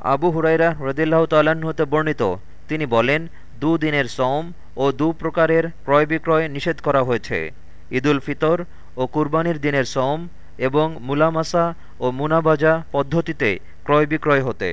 আবু হুরাইরা রদিল্লাহ তাল্লাহ্ন হতে বর্ণিত। তিনি বলেন দু দিনের সম ও দু প্রকারের ক্রয় বিক্রয় নিষেধ করা হয়েছে। ঈদুল ফিতর ও কুরবানির দিনের সম এবং মুলামাসা ও মুনাবাজা পদ্ধতিতে ক্রয় বিক্রয় হতে।